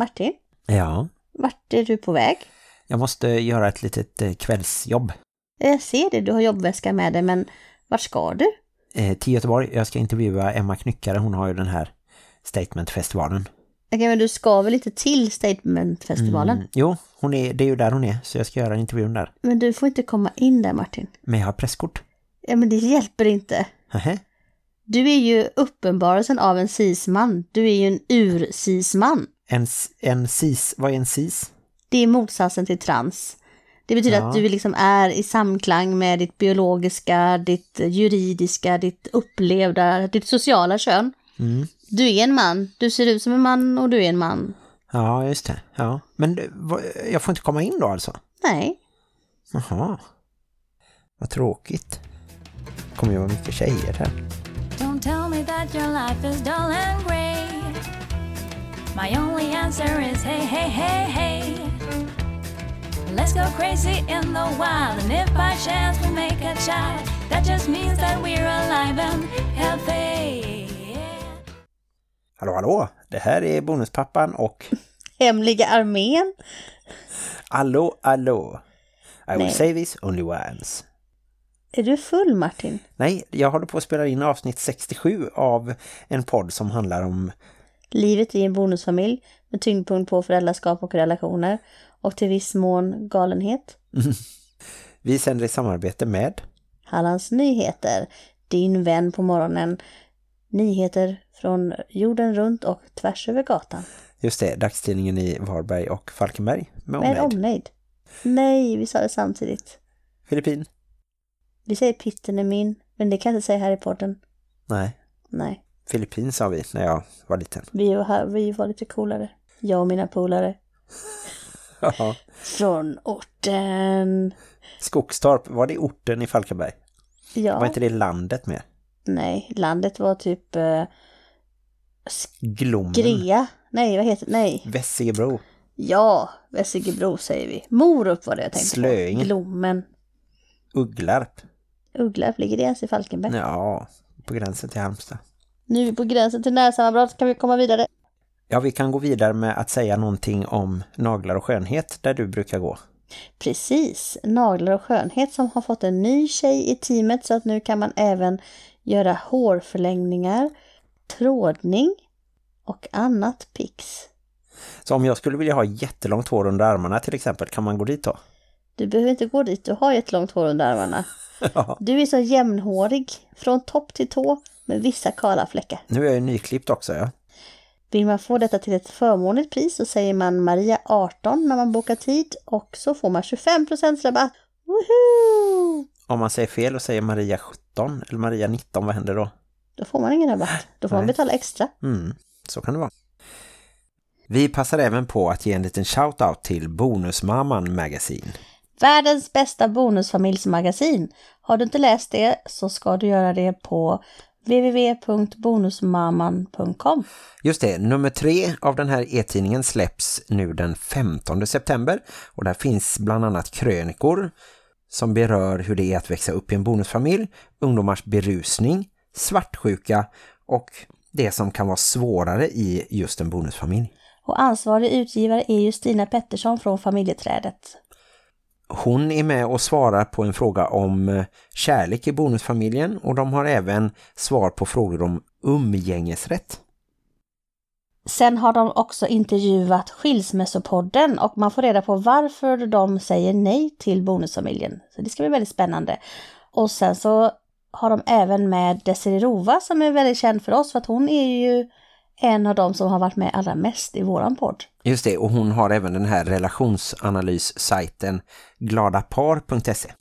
Martin, Ja, vart är du på väg? jag måste göra ett litet eh, kvällsjobb. Jag ser det, du har jobbväska med dig, men vart ska du? Eh, till Göteborg, jag ska intervjua Emma Knyckare, hon har ju den här Statement-festivalen. Okej, men du ska väl inte till Statementfestivalen? Mm, jo, hon är, det är ju där hon är, så jag ska göra intervjun där. Men du får inte komma in där Martin. Men jag har presskort. Ja, men det hjälper inte. Nähä? Du är ju uppenbarelsen av en cisman. Du är ju en ur-cisman. En, en sis, vad är en sis? Det är motsatsen till trans. Det betyder Ja. att du liksom är i samklang med ditt biologiska, ditt juridiska, ditt upplevda, ditt sociala kön. Mm. Du är en man, du ser ut som en man och du är en man. Ja, just det. Ja. Men vad- jag får inte komma in då alltså? Nej, Jaha. Vad tråkigt. Det kommer ju vara mycket tjejer här. Don't tell me that your life is dull and grey. My only answer is hey, hey, hey, hey. Let's go crazy in the wild, and if by chance we make a child, that just means that we're alive and healthy. Hallå, hallå. Det här är Bonuspappan och hemliga armén. Allo, allo. I will Nej. say this only once. Är du full Martin? Nej, jag håller på att spela in avsnitt 67 av en podd som handlar om... Livet i en bonusfamilj med tyngdpunkt på föräldraskap och relationer och till viss mån galenhet. Vi sänder i samarbete med... Hallands nyheter, din vän på morgonen. Nyheter från jorden runt och tvärs över gatan. Just det, dagstidningen i Varberg och Falkenberg med Med omnejd. omnejd. Nej, vi sa det samtidigt. Filippin? Vi säger pitten är min, men det kan jag inte säga här i podden. Nej, Nej, Filippin sa vi när jag var liten. vi var, här, vi var lite coolare. Jag och mina polare. Ja. Från orten. Skogstorp, var det orten i Falkenberg? Ja, Var inte det landet med? nej, landet var typ eh, Glommen? Grea. Nej, vad heter Nej. Vessigebro? Ja, Vessigebro säger vi. Morup var det jag tänkte Slöinge. på. Glommen. Ugglarp? Ugglarp, ligger det ens i Falkenberg? Ja, på gränsen till Halmstad. Nu är vi på gränsen till närsammanbrott, kan vi komma vidare? Ja, vi kan gå vidare med att säga någonting om naglar och skönhet där du brukar gå. Precis, naglar och skönhet som har fått en ny tjej i teamet så att nu kan man även göra hårförlängningar, trådning och annat pix. Så om jag skulle vilja ha jättelångt hår under armarna till exempel, kan man gå dit då? Du behöver inte gå dit, du har ju ett långt hår under armarna. Ja. Du är så jämnhårig, från topp till tå, med vissa kala fläckar. Nu är jag ju nyklippt också, ja. Vill man få detta till ett förmånligt pris så säger man Maria 18 när man bokar tid och så får man 25% rabatt. Woohoo! Om man säger fel och säger Maria 17 eller Maria 19, vad händer då? Då får man ingen rabatt. Då får man Nej. betala extra. Mm, så kan det vara. Vi passar även på att ge en liten shoutout till Bonusmamman Magazine. Världens bästa bonusfamiljsmagasin. Har du inte läst det så ska du göra det på www.bonusmamman.com. Just det, nummer tre av den här e-tidningen släpps nu den 15 september och där finns bland annat krönikor som berör hur det är att växa upp i en bonusfamilj, ungdomars berusning, svartsjuka och det som kan vara svårare i just en bonusfamilj. Och ansvarig utgivare är Justina Pettersson från Familjeträdet. Hon är med och svarar på en fråga om eh, kärlek i bonusfamiljen och de har även svar på frågor om umgängesrätt. Sen har de också intervjuat Skilsmässopodden och man får reda på varför de säger nej till bonusfamiljen. Så det ska bli väldigt spännande. Och sen så har de även med Desiree Rova som är väldigt känd för oss för att hon är ju en av de som har varit med allra mest i våran podd. Just det, och hon har även den här relationsanalys-sajten gladapar.se.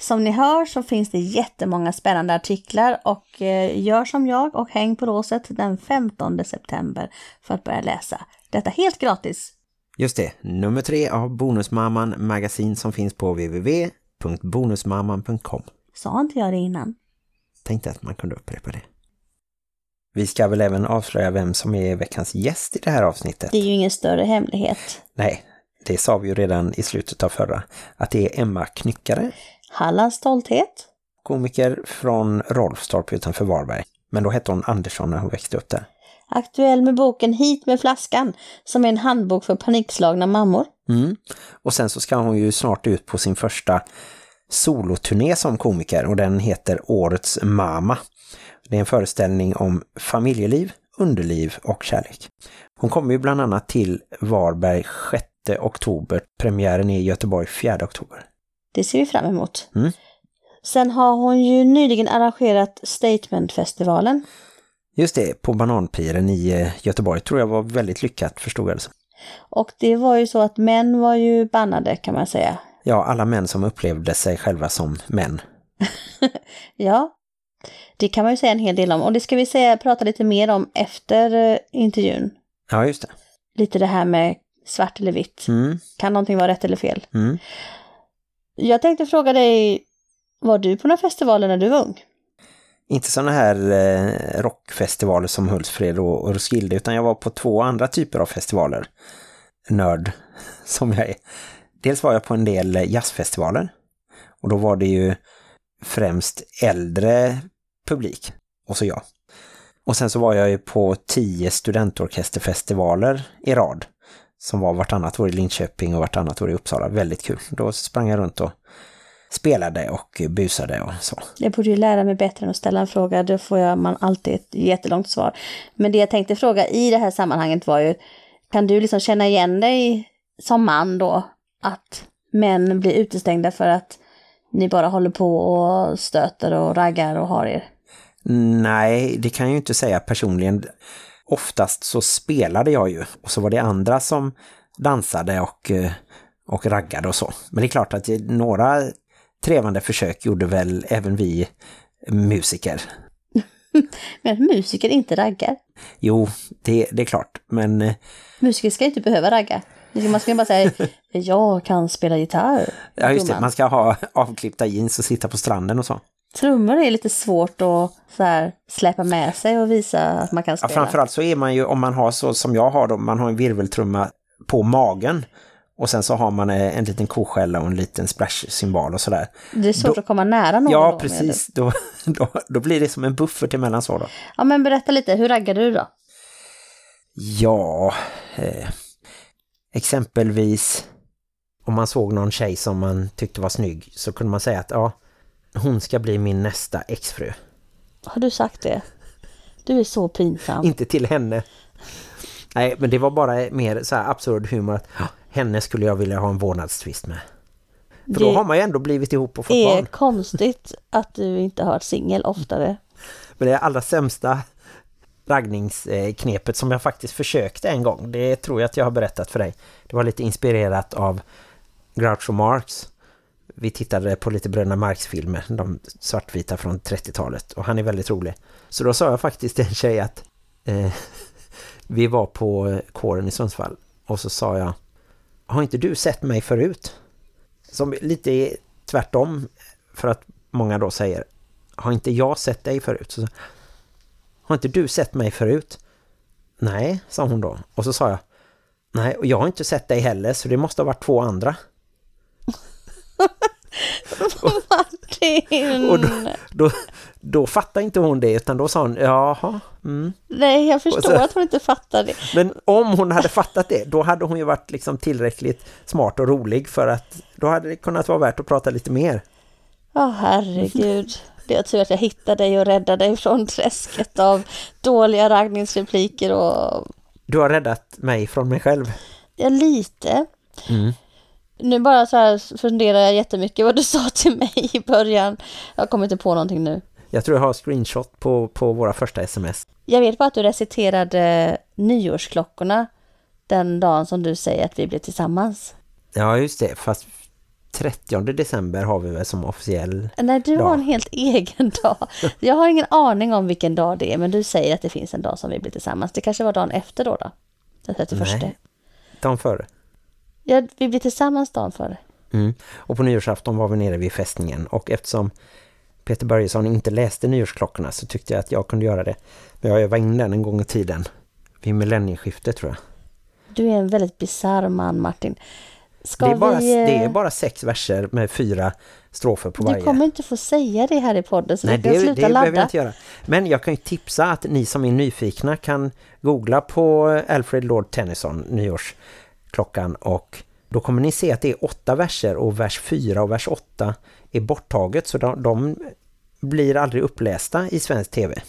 Som ni hör så finns det jättemånga spännande artiklar och eh, gör som jag och häng på låset den 15 september för att börja läsa. Detta helt gratis. Just det, nummer tre av Bonusmamman magasin som finns på www.bonusmamman.com. Sa inte jag det innan? Tänkte att man kunde upprepa det. Vi ska väl även avslöja vem som är veckans gäst i det här avsnittet. Det är ju ingen större hemlighet. Nej, det sa vi ju redan i slutet av förra. Att det är Emma Knyckare, Hallands stolthet. komiker från Rolfstorp utanför Varberg. Men då hette hon Andersson när hon växte upp där. Aktuell med boken Hit med flaskan, som är en handbok för panikslagna mammor. Mm. Och sen så ska hon ju snart ut på sin första soloturné som komiker och den heter Årets Mama. Det är en föreställning om familjeliv, underliv och kärlek. Hon kommer ju bland annat till Varberg 6 oktober, premiären är i Göteborg 4 oktober. Det ser vi fram emot. Mm. Sen har hon ju nyligen arrangerat Statementfestivalen. Just det, på Bananpiren i eh, Göteborg tror jag var väldigt lyckat förstod jag det som. Och det var ju så att män var ju bannade kan man säga. Ja, alla män som upplevde sig själva som män. Ja, det kan man ju säga en hel del om. Och det ska vi säga, prata lite mer om efter eh, intervjun. Ja, just det. Lite det här med svart eller vitt. Mm, Kan någonting vara rätt eller fel? mm. Jag tänkte fråga dig, var du på några festivaler när du var ung? Inte sådana här eh, rockfestivaler som Hultsfred och, och Roskilde utan jag var på två andra typer av festivaler. Nörd som jag är. Dels var jag på en del jazzfestivaler och då var det ju främst äldre publik och så jag. Och sen så var jag ju på tio studentorkesterfestivaler i rad som var vartannat år i Linköping och vartannat år i Uppsala. Väldigt kul. Då sprang jag runt och spelade och busade och så. Jag borde ju lära mig bättre än att ställa en fråga, då får jag, man alltid ett jättelångt svar. Men det jag tänkte fråga i det här sammanhanget var ju, kan du liksom känna igen dig som man då, att män blir utestängda för att ni bara håller på och stöter och raggar och har er? Nej, det kan jag ju inte säga personligen. Oftast så spelade jag ju och så var det andra som dansade och, eh, och raggade och så. Men det är klart att några trevande försök gjorde väl även vi musiker. Men musiker inte raggar. Jo, det, det är klart. Men eh, Musiker ska inte behöva ragga. Man ska bara säga, jag kan spela gitarr. ja, just det, man ska ha avklippta jeans och sitta på stranden och så. Trummor är lite svårt att så här, släppa med sig och visa att man kan Ja, spela. framförallt så är man ju, om man har så som jag har då, man har en virveltrumma på magen och sen så har man eh, en liten koskälla och en liten splash-symbol och sådär. det är svårt då- att komma nära någon. Ja, då, precis. Då, då, då blir det som en buffert emellan så då. Ja, men berätta lite, hur raggar du då? Ja, eh, exempelvis om man såg någon tjej som man tyckte var snygg så kunde man säga att ja, hon ska bli min nästa exfru. Har du sagt det? Du är så pinsam. Inte till henne. Nej, men det var bara mer så här absurd humor att ja, henne skulle jag vilja ha en vårdnadstvist med. För då Det har man ju ändå blivit ihop och fått är barn. konstigt att du inte har varit singel oftare. Men det allra sämsta raggningsknepet som jag faktiskt försökte en gång, det tror jag att jag har berättat för dig. Det var lite inspirerat av Groucho Marx. Vi tittade på lite Bröderna Marx-filmer, de svartvita från 30-talet. Och han är väldigt rolig. Så då sa jag faktiskt till en tjej att eh, vi var på kåren i Sundsvall. Och så sa jag, har inte du sett mig förut? Som lite tvärtom för att många då säger, har inte jag sett dig förut? Så, har inte du sett mig förut? Nej, sa hon då. Och så sa jag, nej, och jag har inte sett dig heller så det måste ha varit två andra. Martin! Och då, då, då fattade inte hon det utan då sa hon, jaha, mm. Nej, jag förstår så- att hon inte fattar det. Men om hon hade fattat det, då hade hon ju varit liksom tillräckligt smart och rolig för att då hade det kunnat vara värt att prata lite mer. Ja, herregud. Det är tur att jag hittade dig och räddade dig från träsket av dåliga raggningsrepliker och Du har räddat mig från mig själv. ja, lite. Mm. Nu bara så här funderar jag jättemycket vad du sa till mig i början. Jag kommer inte på någonting nu. Jag tror jag har screenshot på, på våra första sms. Jag vet bara att du reciterade nyårsklockorna den dagen som du säger att vi blev tillsammans. Ja, just det. Fast 30 december har vi väl som officiell... Nej, du Ja. har en helt egen dag. Jag har ingen aning om vilken dag det är, men du säger att det finns en dag som vi blir tillsammans. Det kanske var dagen efter då då? Den 31. Nej. Dagen före. Ja, vi blir tillsammans dagen före. Mm. Och på nyårsafton var vi nere vid fästningen. Och eftersom Peter Börjesson inte läste nyårsklockorna så tyckte jag att jag kunde göra det. Men jag övade in den en gång i tiden. Vid millennieskiftet tror jag. Du är en väldigt bizarr man, Martin. Ska det, är bara, vi, eh, det är bara sex verser med fyra strofer på varje. Du kommer inte få säga det här i podden så Nej, du kan det, det sluta behöver jag ladda. inte göra. Men jag kan ju tipsa att ni som är nyfikna kan googla på Alfred Lord Tennyson, nyårsklockan och då kommer ni se att det är åtta verser och vers fyra och vers åtta är borttaget så de, de blir aldrig upplästa i svensk tv.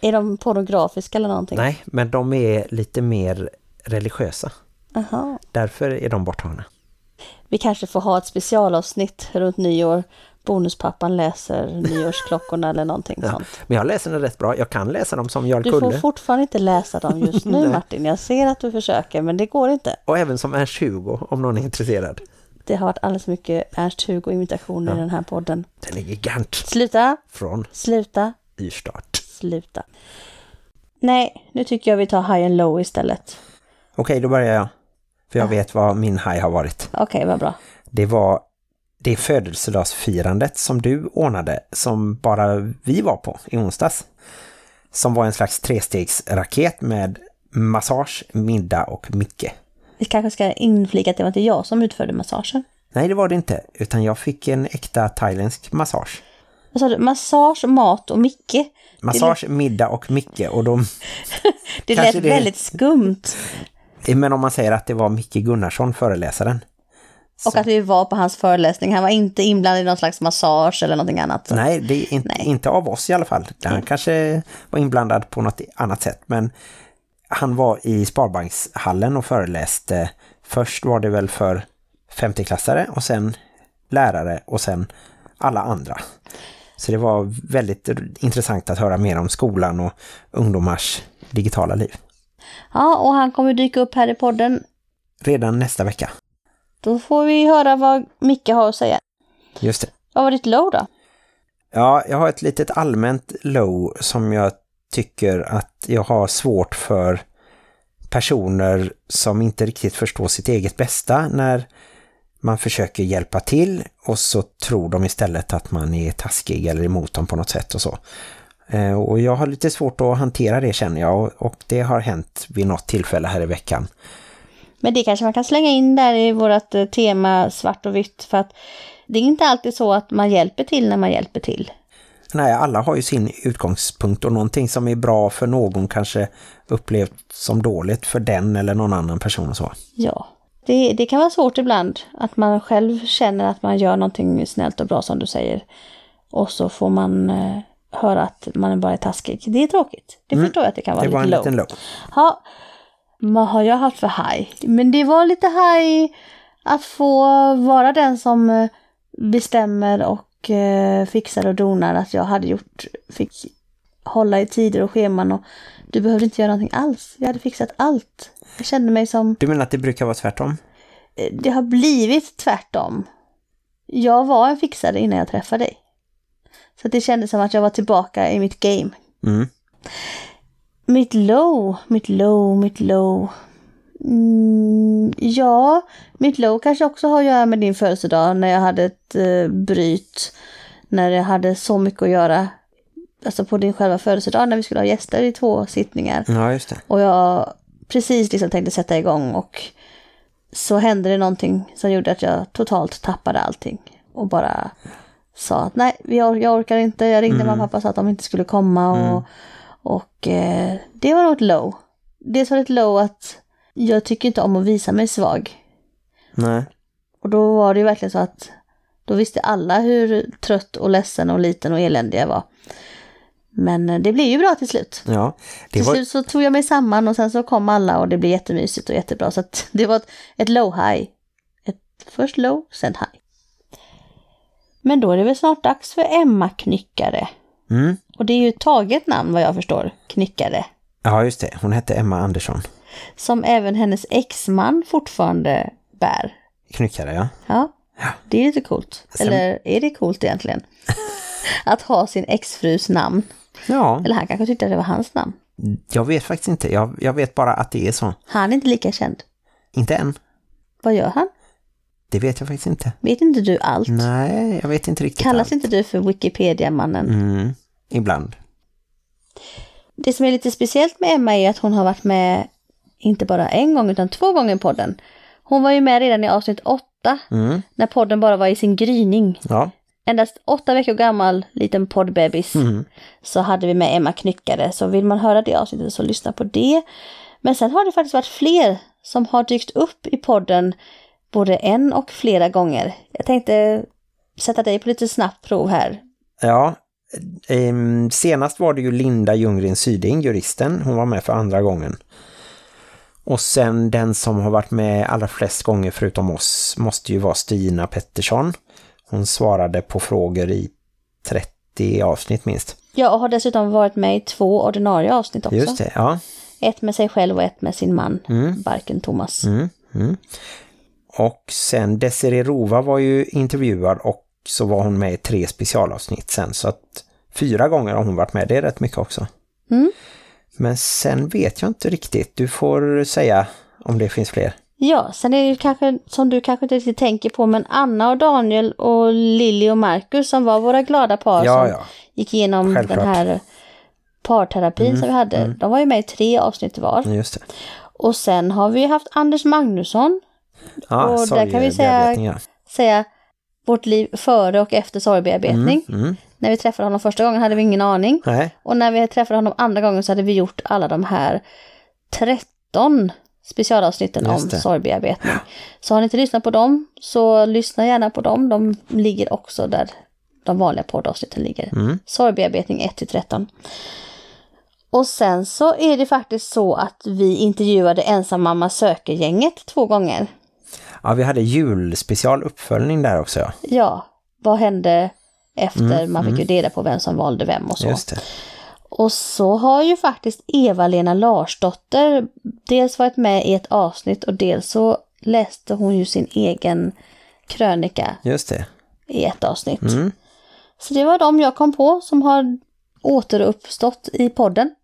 Är de pornografiska eller någonting? Nej, men de är lite mer religiösa. Aha. Därför är de borttagna. Vi kanske får ha ett specialavsnitt runt nyår. Bonuspappan läser nyårsklockorna eller någonting Ja. sånt. Men jag läser den rätt bra. Jag kan läsa dem som Jarl Du får fortfarande inte läsa dem just nu. Martin. Jag ser att du försöker men det går inte. Och även som Ernst-Hugo om någon är intresserad. Det har varit alldeles mycket Ernst-Hugo-imitationer i den här podden. Den är gigant Sluta, från sluta, Yrstart. sluta. Nej, nu tycker jag vi tar high and low istället. Okej, då börjar jag. För jag vet vad min high har varit. Okej, vad bra. Det var det födelsedagsfirandet som du ordnade som bara vi var på i onsdags. Som var en slags trestegsraket med massage, middag och Micke. Vi kanske ska inflika att det var inte jag som utförde massagen. Nej, det var det inte. Utan jag fick en äkta thailändsk massage. Vad sa du? Massage, mat och Micke. Massage, middag och Micke. Och de, Det lät det- väldigt skumt. men om man säger att det var Micke Gunnarsson, föreläsaren. Och att vi var på hans föreläsning. Han var inte inblandad i någon slags massage eller någonting annat. Nej, det är inte, Nej. inte av oss i alla fall. Han kanske var inblandad på något annat sätt. Men han var i Sparbankshallen och föreläste. Först var det väl för 50-klassare och sen lärare och sen alla andra. Så det var väldigt intressant att höra mer om skolan och ungdomars digitala liv. Ja, och han kommer dyka upp här i podden. Redan nästa vecka. Då får vi höra vad Micke har att säga. Just det. Vad var ditt low då? Ja, jag har ett litet allmänt low som jag tycker att jag har svårt för personer som inte riktigt förstår sitt eget bästa när man försöker hjälpa till och så tror de istället att man är taskig eller emot dem på något sätt och så. Eh, Och jag har lite svårt att hantera det känner jag och- och det har hänt vid något tillfälle här i veckan. Men det kanske man kan slänga in där i vårt eh, tema svart och vitt. För att det är inte alltid så att man hjälper till när man hjälper till. Nej, alla har ju sin utgångspunkt och någonting som är bra för någon kanske upplevt som dåligt för den eller någon annan person och så. Ja, det, det kan vara svårt ibland att man själv känner att man gör någonting snällt och bra som du säger. Och så får man eh, höra att man bara är taskig. Det är tråkigt. Det förstår jag att det kan vara Mm. Det var lite en low. liten low. Ja, vad har jag haft för high? Men det var lite high att få vara den som eh, bestämmer och eh, fixar och donar att jag hade gjort, fick hålla i tider och scheman och du behövde inte göra någonting alls. Jag hade fixat allt. Jag kände mig som, Du menar att det brukar vara tvärtom? eh, det har blivit tvärtom. Jag var en fixare innan jag träffade dig. Så det kändes som att jag var tillbaka i mitt game. Mm. Mitt low, mitt low, mitt low. Mm, ja, mitt low kanske också har att göra med din födelsedag när jag hade ett eh, bryt. När jag hade så mycket att göra. Alltså på din själva födelsedag när vi skulle ha gäster i två sittningar. Ja, just det. Och jag precis liksom tänkte sätta igång och så hände det någonting som gjorde att jag totalt tappade allting. Och bara sa att nej, jag, jag orkar inte. Jag ringde mamma och pappa och sa att de inte skulle komma. Och, och eh, det var nog ett low. Dels var det ett low att jag tycker inte om att visa mig svag. Nej. Och då var det ju verkligen så att då visste alla hur trött och ledsen och liten och eländig jag var. Men eh, det blev ju bra till slut. Ja, det Till var, slut så tog jag mig samman och sen så kom alla och det blev jättemysigt och jättebra. Så att det var ett, ett low high. Ett, först low, sen high. Men då är det väl snart dags för Emma Knyckare. Mm. Och det är ju ett taget namn vad jag förstår, Knyckare. ja, just det. Hon hette Emma Andersson. Som även hennes exman fortfarande bär. Knyckare, ja. Ja, det är lite coolt. Sen- Eller är det coolt egentligen? Att ha sin exfrus namn. Ja, Eller han kanske tyckte att det var hans namn. jag vet faktiskt inte. Jag, jag vet bara att det är så. Han är inte lika känd. Inte än. Vad gör han? Det vet jag faktiskt inte. Vet inte du allt? Nej, jag vet inte riktigt Kallas allt. inte du för Wikipedia-mannen? Mm, ibland. Det som är lite speciellt med Emma är att hon har varit med inte bara en gång utan två gånger i podden. Hon var ju med redan i avsnitt åtta, Mm. när podden bara var i sin gryning. Ja. Endast åtta veckor gammal liten poddbebis. Mm. Så hade vi med Emma Knyckare. Så vill man höra det avsnittet så lyssna på det. Men sen har det faktiskt varit fler som har dykt upp i podden både en och flera gånger. Jag tänkte sätta dig på lite snabbt prov här. Ja, senast var det ju Linda Ljunggren Syding, juristen. Hon var med för andra gången. Och sen den som har varit med allra flest gånger förutom oss måste ju vara Stina Pettersson. Hon svarade på frågor i 30 avsnitt minst. Jag har dessutom varit med i två ordinarie avsnitt också. Just det, ja. Ett med sig själv och ett med sin man, Mm. Barken Thomas. Mm, mm. Och sen Desiree Rova var ju intervjuad och så var hon med i tre specialavsnitt sen. Så att fyra gånger har hon varit med, det är rätt mycket också. Mm. Men sen vet jag inte riktigt. Du får säga om det finns fler. Ja, sen är det kanske som du kanske inte riktigt tänker på, men Anna och Daniel och Lilly och Marcus som var våra glada par Ja, som ja. gick igenom Självklart. den här parterapin som vi hade. De var ju med i tre avsnitt var. Just det. Och sen har vi haft Anders Magnusson, Ja, Och där kan vi säga- ja. säga vårt liv före och efter sorgbearbetning. Mm, mm. När vi träffade honom första gången hade vi ingen aning. Nej, Och när vi träffade honom andra gången så hade vi gjort alla de här 13 specialavsnitten om sorgbearbetning. Så har ni inte lyssnat på dem så lyssna gärna på dem. De ligger också där de vanliga poddavsnitten ligger. Mm. Sorgbearbetning 1-13. Och sen så är det faktiskt så att vi intervjuade ensammamma söker-gänget två gånger. Ja, vi hade julspecial uppföljning där också. Ja. Ja, vad hände efter Mm, man fick ju reda på vem som valde vem och så. Och så har ju faktiskt Eva-Lena Larsdotter dels varit med i ett avsnitt och dels så läste hon ju sin egen krönika Just det. i ett avsnitt. Mm. Så det var de jag kom på som har återuppstått i podden.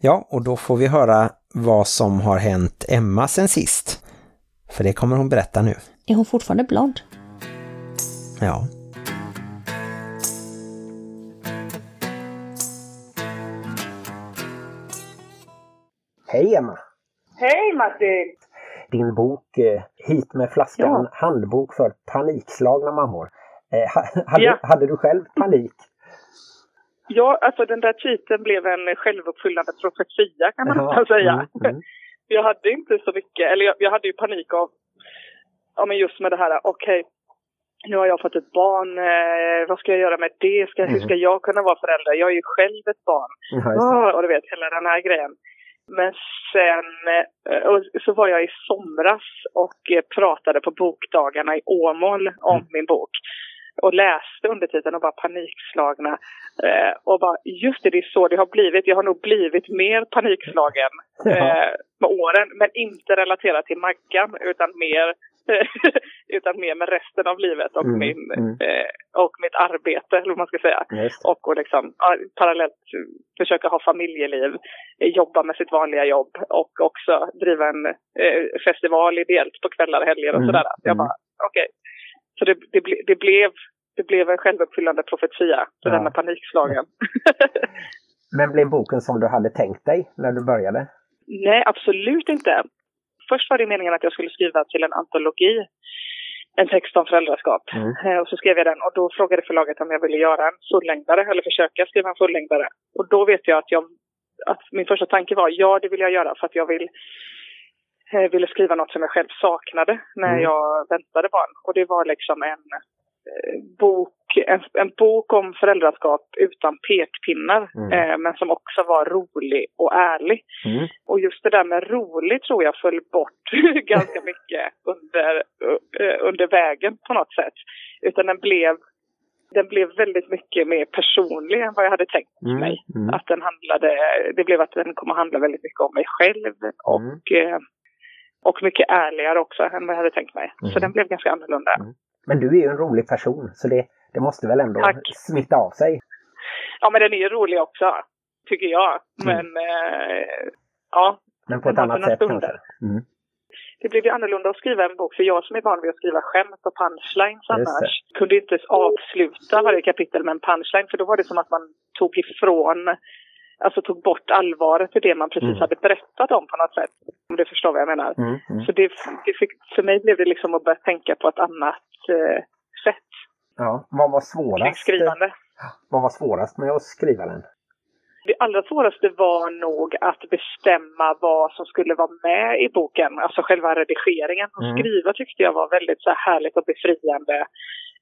Ja, och då får vi höra vad som har hänt Emma sen sist. För det kommer hon berätta nu. Är hon fortfarande blond? Ja. Hej Emma! Hej Martin! Din bok eh, Hit med flaskan, handbok för panikslagna mammor. Eh, ha- hade, Ja. hade du själv panik? Ja, alltså den där titeln blev en självuppfyllande profetia kan man nästan säga. mm, mm. Jag hade inte så mycket, eller jag, jag hade ju panik av, ja men just med det här, okej, nu har jag fått ett barn, eh, vad ska jag göra med det? Ska, Hur Mm. ska jag kunna vara förälder? Jag är ju själv ett barn. Det. Ah, och du vet, hela den här grejen. Men sen, eh, så var jag i somras och eh, pratade på bokdagarna i Åmål om Mm. min bok. Och läste undertiteln och bara panikslagna. Eh, och bara, just det, det är så det har blivit. Jag har nog blivit mer panikslagen eh, med åren. Men inte relaterat till Maggan, utan mer, utan mer med resten av livet och, Mm, min, mm. eh, och mitt arbete, eller vad man ska säga och, och liksom, parallellt försöka ha familjeliv, jobba med sitt vanliga jobb och också driva en eh, festival ideellt på kvällar och helger och Mm, sådär. Jag mm. bara, okej. Så det, det, ble, det, blev, det blev en självuppfyllande profetia, det Ja. där med panikslagen. Men blev boken som du hade tänkt dig när du började? Nej, absolut inte. Först var det meningen att jag skulle skriva till en antologi, en text om föräldraskap. Mm. Eh, Och så skrev jag den och då frågade förlaget om jag ville göra en fullängdare eller försöka skriva en fullängdare. Och då vet jag att, jag, att min första tanke var ja, det vill jag göra för att jag vill ville skriva något som jag själv saknade när Mm. jag väntade barn. Och det var liksom en eh, bok, en, en bok om föräldraskap utan pekpinnar, Mm. eh, men som också var rolig och ärlig. Mm. Och just det där med roligt tror jag föll bort ganska mycket under, eh, under vägen på något sätt. Utan den blev, den blev väldigt mycket mer personlig än vad jag hade tänkt Mm. mig. Mm. Att den handlade, det blev att den kom att handla väldigt mycket om mig själv och, eh, och mycket ärligare också än vad jag hade tänkt mig. Mm. Så den blev ganska annorlunda. Men du är ju en rolig person så det, det måste väl ändå Tack. smitta av sig? Ja men den är ju rolig också, tycker jag. Mm. Men eh, ja, Men på ett annat sätt stunder. kanske? Mm. det blev ju annorlunda att skriva en bok för jag som är van vid att skriva skämt och punchlines annars kunde inte avsluta varje kapitel med en punchline för då var det som att man tog ifrån alltså tog bort allvaret i det man precis Mm. hade berättat om på något sätt. Om du förstår vad jag menar. Mm, mm. Så det, det fick, för mig blev det liksom att börja tänka på ett annat eh, sätt Ja, vad var svårast? skrivande. Vad var svårast med att skriva den? Det allra svåraste var nog att bestämma vad som skulle vara med i boken, alltså själva redigeringen. Och Mm. skriva tyckte jag var väldigt så här härligt och befriande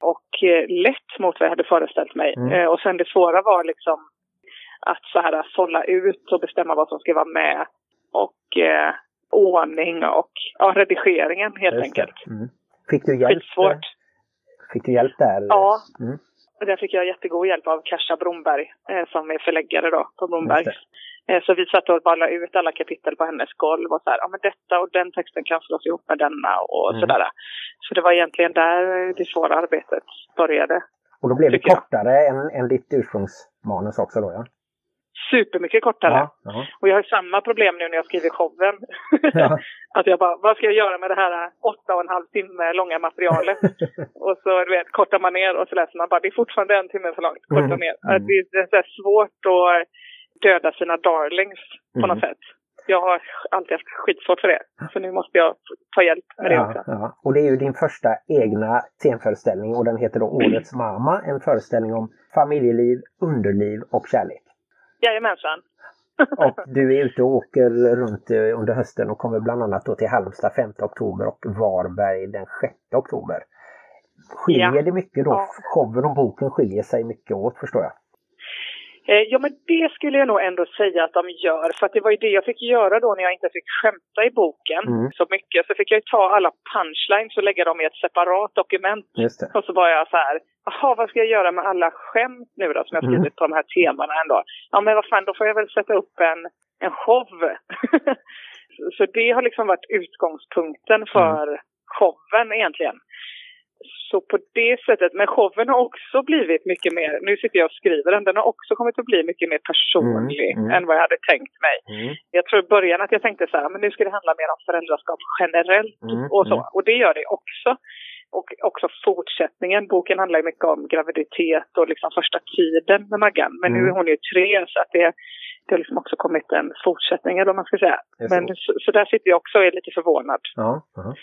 och eh, lätt mot vad jag hade föreställt mig. Mm. Eh, och sen det svåra var liksom att så här sålla ut och bestämma vad som ska vara med och eh, ordning och ja, redigeringen helt Just enkelt. Mm. Fick du hjälp? Skitsvårt. Fick du hjälp där? Ja. Mm. Där fick jag jättegod hjälp av Kasha Bromberg eh, som är förläggare då på Bromberg. Eh, så vi satt och ballade ut alla kapitel på hennes golv och så här, ja men detta och den texten kan slås ihop med denna och Mm. sådär. Så det var egentligen där det svåra arbetet började. Och då blev det jag. kortare än, än ditt ursprungsmanus också då ja? Supermycket kortare. Ja, ja. Och jag har samma problem nu när jag skriver showen. Ja. att jag bara, vad ska jag göra med det här åtta och en halv timme långa materialet? och så du vet, kortar man ner och så läser man bara, det är fortfarande en timme för långt. Korta Mm. ner. Mm. Att Det är, det är svårt att döda sina darlings på Mm. något sätt. Jag har alltid haft skitsvårt för det. Så nu måste jag ta hjälp med det också. Och det är ju din första egna scenföreställning och den heter då Årets mamma. En föreställning om familjeliv, underliv och kärlek. Jajamensan. Och du är ute och åker runt under hösten och kommer bland annat då till Halmstad 5 oktober och Varberg den 6 oktober. Skiljer Ja. det mycket då? Ja. Showen och boken skiljer sig mycket åt förstår jag. Eh, ja, men det skulle jag nog ändå säga att de gör. För det var ju det jag fick göra då när jag inte fick skämta i boken Mm. så mycket. Så fick jag ta alla punchlines och lägga dem i ett separat dokument. Och så var jag så här, jaha vad ska jag göra med alla skämt nu då som jag skrivit Mm. på de här temana ändå? Ja men vad fan, då får jag väl sätta upp en, en show. Så- det har liksom varit utgångspunkten för showen egentligen. Så på det sättet, men showen har också blivit mycket mer, nu sitter jag och skriver den, den har också kommit att bli mycket mer personlig Mm, mm. än vad jag hade tänkt mig. Mm. Jag tror i början att jag tänkte så här, men nu ska det handla mer om föräldraskap generellt Mm, och så. mm. Och det gör det också. Och också fortsättningen. Boken handlar ju mycket om graviditet och liksom första tiden med Maggan. Men nu Mm. är hon ju tre så att det, det har liksom också kommit en fortsättning eller vad man ska säga. Så. Men så, så där sitter jag också och är lite förvånad Ja, ja.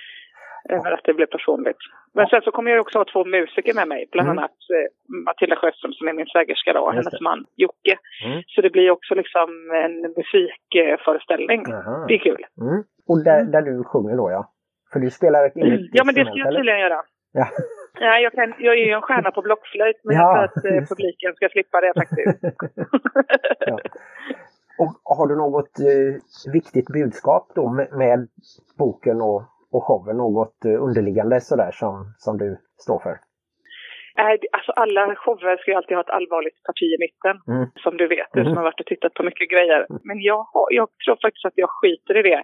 Över att det blev personligt. Men sen så kommer jag också ha två musiker med mig. Bland Mm. annat eh, Matilda Sjöström som är min svägerska då och hennes man Jocke. Mm. Så det blir också liksom en musikföreställning. Jaha. Det är kul. Mm. Och där, där du sjunger då ja? För du spelar ett inget Ja, men det ska instrument, jag tydligen göra. Ja. Nej, jag, kan, jag är ju en stjärna på blockflöjt, men Ja, tror att eh, publiken ska slippa det faktiskt. ja. Och har du något eh, viktigt budskap då med, med boken och, och showen? Något eh, underliggande sådär som, som du står för? Nej, alltså alla shower ska ju alltid ha ett allvarligt parti i mitten, Mm. som du vet, du Mm. som har varit och tittat på mycket grejer. Men jag, jag tror faktiskt att jag skiter i det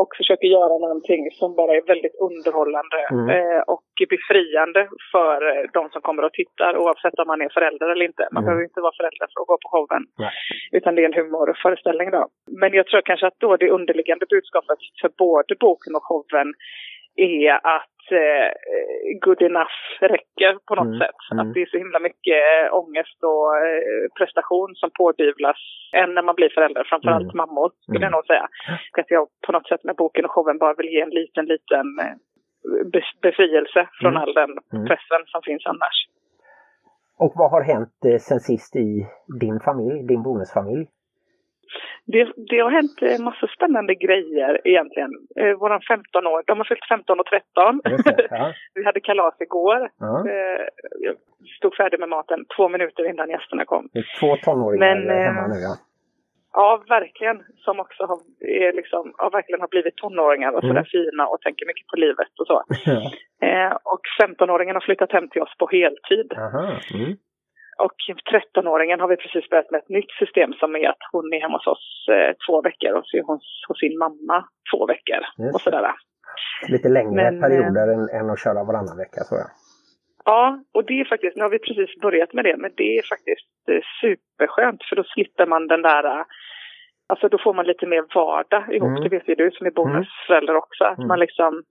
och försöker göra någonting som bara är väldigt underhållande Mm. eh, och befriande för eh, de som kommer och tittar, oavsett om man är förälder eller inte. Man Mm. behöver inte vara förälder för att gå på showen. Nej. utan det är en humorföreställning då. Men jag tror kanske att då det underliggande budskapet för både boken och showen är att eh, good enough räcker på något Mm, sätt. mm. Att det är så himla mycket eh, ångest och eh, prestation som pådyvlas än när man blir förälder, framförallt Mm. mammor skulle Mm. jag nog säga. Att jag på något sätt med boken och showen bara vill ge en liten, liten eh, be- befrielse från Mm. all den Mm. pressen som finns annars. Och vad har hänt eh, sen sist i din familj, din bonusfamilj? Det, det har hänt en massa spännande grejer egentligen. Eh, våran 15 år, de har fyllt 15 och 13. Just det, ja. Vi hade kalas igår. Ja. Eh, jag stod färdig med maten två minuter innan gästerna kom. Det är två tonåringar Men, eh, hemma nu ja. Ja, verkligen. Som också har, är liksom, har verkligen har blivit tonåringar och Mm. sådär fina och tänker mycket på livet och så. ja. Eh, och 15-åringen har flyttat hem till oss på heltid. Mm. Och 13-åringen har vi precis börjat med ett nytt system som är att hon är hemma hos oss eh, två veckor och så är hon hos sin mamma två veckor. Just Och sådär. Lite längre Men, perioder än, än att köra varannan vecka tror jag. Ja, och det är faktiskt, nu har vi precis börjat med det, men det är faktiskt eh, superskönt för då slipper man den där, eh, alltså då får man lite mer vardag ihop, Mm. det vet ju du som är bonusförälder också, att Mm. man liksom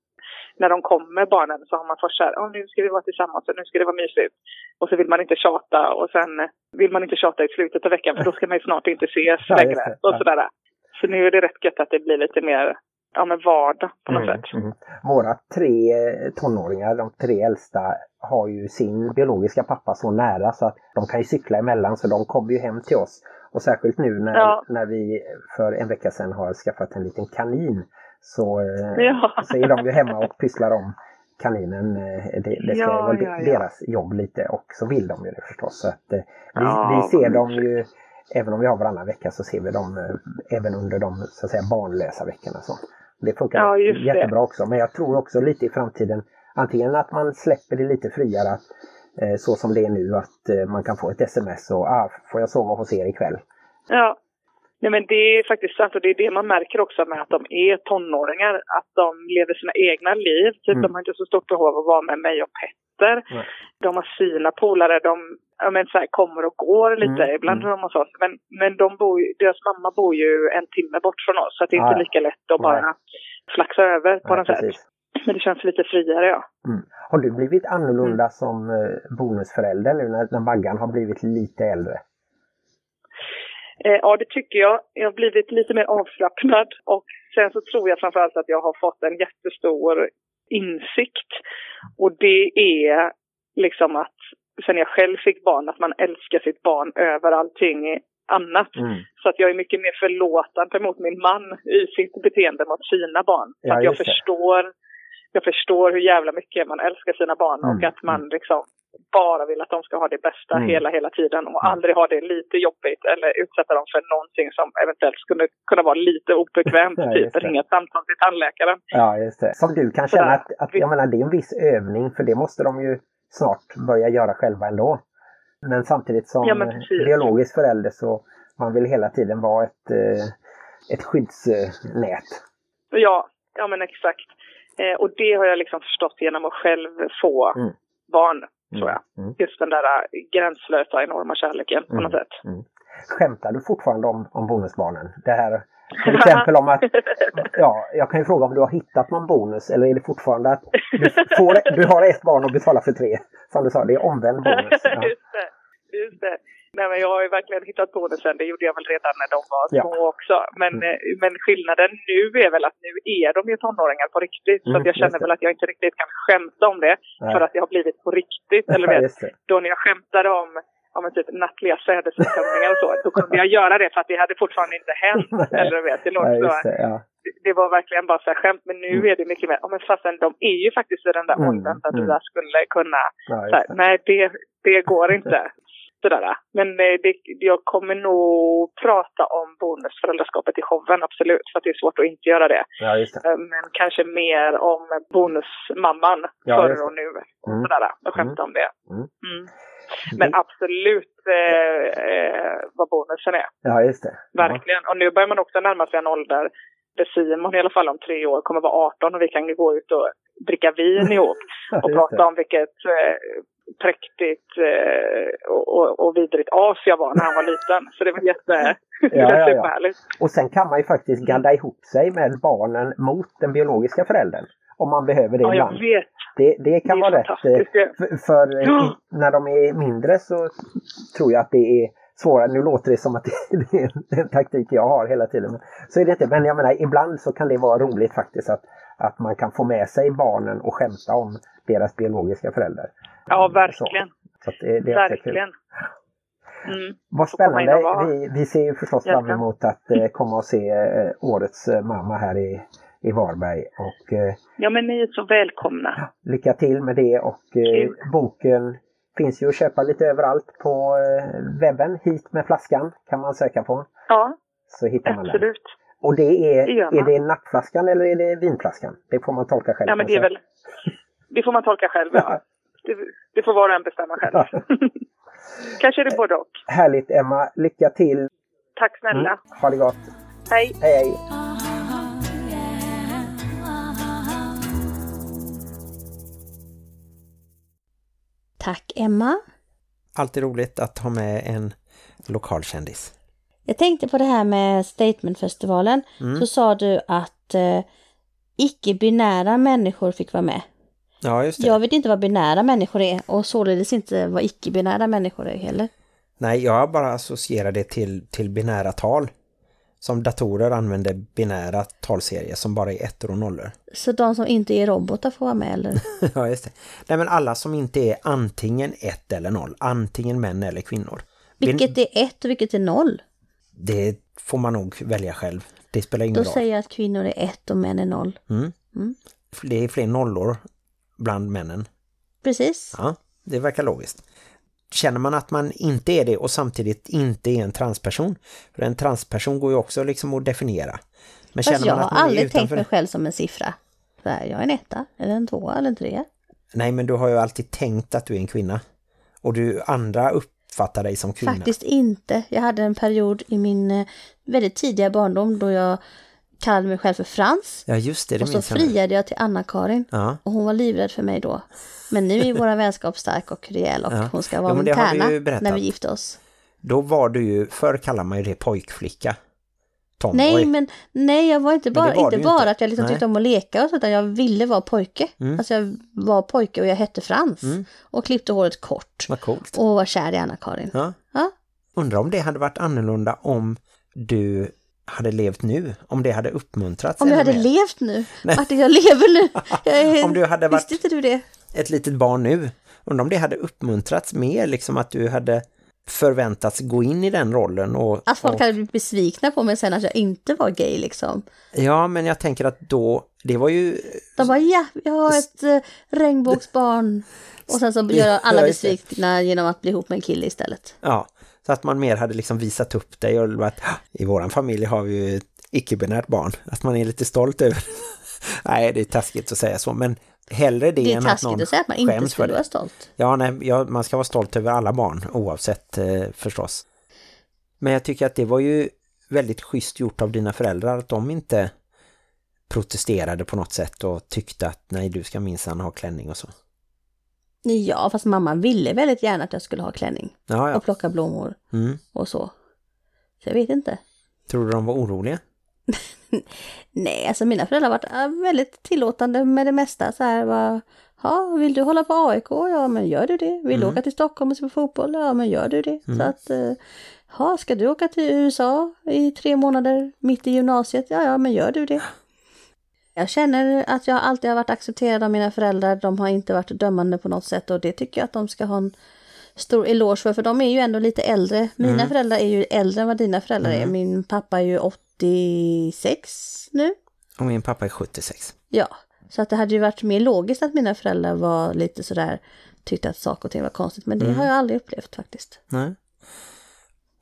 när de kommer barnen så har man först så här, oh, nu ska vi vara tillsammans och nu ska det vara mysigt. Och så vill man inte tjata och sen vill man inte tjata i slutet av veckan för då ska man ju snart inte ses Ja, längre. det. Och Ja. sådär. Så nu är det rätt gött att det blir lite mer, ja men vardag på något Mm, sätt. mm. Våra tre tonåringar, de tre äldsta, har ju sin biologiska pappa så nära så att de kan ju cykla emellan så de kommer ju hem till oss. Och särskilt nu när, Ja. när vi för en vecka sedan har skaffat en liten kanin så, eh, Ja. så är de ju hemma och pysslar om kaninen. eh, Det, det ska Ja, vara ja, ja. deras jobb lite och så vill de ju det förstås. Så att, eh, vi, vi ser dem ju, även om vi har varannan vecka så ser vi dem även under de så att säga, barnlösa veckorna. Så. Det funkar just det. jättebra också. Men jag tror också lite i framtiden antingen att man släpper det lite friare så som det är nu att man kan få ett sms och ah, får jag sova hos er ikväll? Ja. Nej men det är faktiskt sant och det är det man märker också med att de är tonåringar. Att de lever sina egna liv. Typ Mm. de har inte så stort behov av att vara med mig och Petter. Nej. De har sina polare, de ja, men så här, kommer och går lite. Mm, Ibland mm. de hos oss. Men, men de bor deras mamma bor ju en timme bort från oss. Så det är Ah, inte lika lätt att bara Nej. flaxa över på Ja, något sätt. precis. Men det känns lite friare ja. Mm. Har du blivit annorlunda Mm. som eh, bonusförälder nu när, när Baggan har blivit lite äldre? Eh, ja, det tycker jag. Jag har blivit lite mer avslappnad och sen så tror jag framförallt att jag har fått en jättestor insikt. Och det är liksom att sen jag själv fick barn, att man älskar sitt barn över allting annat. Mm. Så att jag är mycket mer förlåtande mot min man i sitt beteende mot sina barn. Ja, att jag förstår, jag förstår hur jävla mycket man älskar sina barn och Mm, att man liksom bara vill att de ska ha det bästa Mm. hela, hela tiden och aldrig ha det lite jobbigt eller utsätta dem för någonting som eventuellt skulle kunna vara lite obekvämt. Ja, typ ringa ett samtal till tandläkaren. Ja, just det. Som du kan känna att, att jag menar, det är en viss övning för det måste de ju snart börja göra själva ändå. Men samtidigt som Ja, men biologisk förälder så man vill hela tiden vara ett, eh, ett skyddsnät. Ja, ja men exakt. Eh, och det har jag liksom förstått genom att själv få Mm. barn, tror jag. Mm. Just den där eh, gränslösa, enorma kärleken på Mm. något sätt. Mm. Skämtar du fortfarande om, om bonusbarnen? Det här till exempel om att, ja, jag kan ju fråga om du har hittat någon bonus eller är det fortfarande att du, får, du har ett barn och betalar för tre? Som du sa, det är omvänd bonus. Ja. just det. Just det. Nej, men jag har ju verkligen hittat bonusen. Det gjorde jag väl redan när de var Ja. små också. Men, Mm. eh, men skillnaden nu är väl att nu är de ju tonåringar på riktigt. Så Mm, att jag känner det. väl att jag inte riktigt kan skämta om det. Nej. För att det har blivit på riktigt. Eller vet, det. då när jag skämtade om ja, men typ nattliga sädesuttömningar och så, då kunde jag göra det för att det hade fortfarande inte hänt. Eller vet, det låter Ja, så det, ja. det var verkligen bara så här skämt, men nu Mm. är det mycket mer, ja men fastän de är ju faktiskt i den där Mm, åldern att mm. du där skulle kunna, ja så här, det. nej det, det går inte. Sådär. Men eh, det, jag kommer nog prata om bonusföräldraskapet i showen, absolut, för att det är svårt att inte göra det. Ja, det. Eh, Men kanske mer om bonusmamman Ja, förr och nu. Mm. Sådär, och skämta om det. Mm. Mm. Men absolut eh, eh, vad bonusen är. Ja, just det. Verkligen. Och nu börjar man också närma sig en ålder där Simon i alla fall om tre år kommer vara 18 och vi kan gå ut och dricka vin ihop Ja, och prata om vilket eh, präktigt eh, och, och, vidrigt as jag var när han var liten. Så det var jätte, ja, ja. jättehärligt. Och sen kan man ju faktiskt gadda ihop sig med barnen mot den biologiska föräldern. Om man behöver det Ja, jag ibland. vet. Det, det kan Det vara rätt. eh, ja. För, för eh, Ja. när de är mindre så tror jag att det är svårare. Nu låter det som att det är en taktik jag har hela tiden. Så är det inte. Men jag menar, ibland så kan det vara roligt faktiskt att, att man kan få med sig barnen och skämta om deras biologiska föräldrar. Ja, Så. verkligen. Så att det, det är också kul. Verkligen. Mm. Vad spännande. Vi, vi ser ju förstås fram emot att eh, komma och se eh, årets eh, mamma här i, i Varberg. Och eh, Ja, men ni är så välkomna. lycka till med det och eh, boken finns ju att köpa lite överallt på eh, webben. Hit med flaskan kan man söka på. Ja, Så hittar man den. Och det är, Det är det nappflaskan eller är det vinflaskan? Det får man tolka själv. Ja, men det är väl... Det får man tolka själv, ja. Det, det får var och en bestämma själv. Kanske är det både och. Härligt Emma, lycka till! Tack snälla. Mm. Ha det gott! Hej. Hej hej! Tack Emma. Alltid roligt att ha med en lokalkändis. Jag tänkte på det här med Statementfestivalen. Mm. Så sa du att eh, icke-binära människor fick vara med. Ja, just det. Jag vet inte vad binära människor är och således inte vad icke-binära människor är heller. Nej, jag bara associerar det till, till binära tal. Som datorer använder binära talserier som bara är ettor och nollor. Så de som inte är robotar får vara med eller? ja, just det. Nej, men alla som inte är antingen ett eller noll. Antingen män eller kvinnor. Vilket är ett och vilket är noll? Det får man nog välja själv. Det spelar ingen Då roll. säger jag att kvinnor är ett och män är noll. Mm. Mm. Det är fler nollor bland männen. Precis. Ja, det verkar logiskt. Känner man att man inte är det och samtidigt inte är en transperson? För en transperson går ju också liksom att definiera. Men Fast känner jag man har att man är aldrig tänkt utanför... mig själv som en siffra. Här, jag är en etta, eller en tvåa, eller en trea. Nej, men du har ju alltid tänkt att du är en kvinna. Och du andra uppfattar dig som kvinna. Faktiskt inte. Jag hade en period i min eh, väldigt tidiga barndom då jag kallade mig själv för Frans. Ja, just det, det och så friade jag till Anna-Karin. Ja. Och hon var livrädd för mig då. Men nu är vår vänskap stark och rejäl och Ja. hon ska vara men min tärna när vi gifte oss. Då var du ju, förr kallar man ju det pojkflicka. Tomboy. Nej, men nej, jag var inte bara, var inte bara inte. att jag liksom Nej. tyckte om att leka och så, utan jag ville vara pojke. Mm. Alltså jag var pojke och jag hette Frans. Mm. Och klippte håret kort. Vad coolt. Och var kär i Anna-Karin. Ja. Ja. Undrar om det hade varit annorlunda om du hade levt nu. Om det hade uppmuntrats Om jag hade mer. levt nu. Martin, jag lever nu. Jag Om du hade varit- Visste inte du det? ett litet barn nu. Undrar om det hade uppmuntrats mer, liksom att du hade förväntats gå in i den rollen. Och, Att folk och, hade blivit besvikna på mig sen att jag inte var gay liksom. Ja, men jag tänker att då, det var ju... De bara ja, jag har ett eh, regnbågsbarn. Och sen så gör alla besvikna genom att bli ihop med en kille istället. Ja, så att man mer hade liksom visat upp dig och att "Ah, i våran familj har vi ju ett icke-binärt barn. Att man är lite stolt över Nej, det är taskigt att säga så, men hellre det, Det är än att någon taskigt att säga att man inte skulle det. vara stolt. Ja, nej, ja, man ska vara stolt över alla barn oavsett eh, förstås. Men jag tycker att det var ju väldigt schysst gjort av dina föräldrar att de inte protesterade på något sätt och tyckte att nej, du ska minsann ha klänning och så. Ja, fast mamma ville väldigt gärna att jag skulle ha klänning. Ja, ja. Och plocka blommor Mm. och så. Så jag vet inte. Tror du de var oroliga? Nej, alltså mina föräldrar har varit äh, väldigt tillåtande med det mesta. Så här, va, ja, vill du hålla på AIK? Ja, men gör du det. Vill du Mm. åka till Stockholm och se på fotboll? Ja, men gör du det. Mm. Så att, eh, ja, ska du åka till USA i tre månader mitt i gymnasiet? Ja, ja, men gör du det. Jag känner att jag alltid har varit accepterad av mina föräldrar. De har inte varit dömande på något sätt och det tycker jag att de ska ha en stor eloge för. För de är ju ändå lite äldre. Mina Mm. föräldrar är ju äldre än vad dina föräldrar är. Mm. Min pappa är ju 86 nu. Och min pappa är 76. Ja, så att det hade ju varit mer logiskt att mina föräldrar var lite sådär tyckte att saker och ting var konstigt. Men det Mm. har jag aldrig upplevt faktiskt. Nej.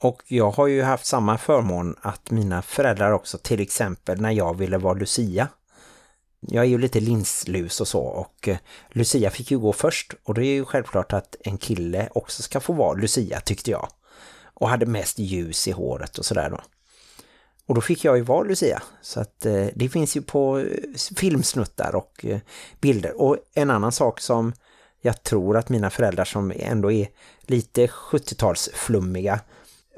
Och jag har ju haft samma förmån att mina föräldrar också, till exempel när jag ville vara Lucia. Jag är ju lite linslus och så och eh, Lucia fick ju gå först och det är ju självklart att en kille också ska få vara Lucia tyckte jag. Och hade mest ljus i håret och sådär då. Och då fick jag ju vara Lucia. Så att eh, det finns ju på eh, filmsnuttar och eh, bilder. Och en annan sak som jag tror att mina föräldrar som ändå är lite 70-talsflummiga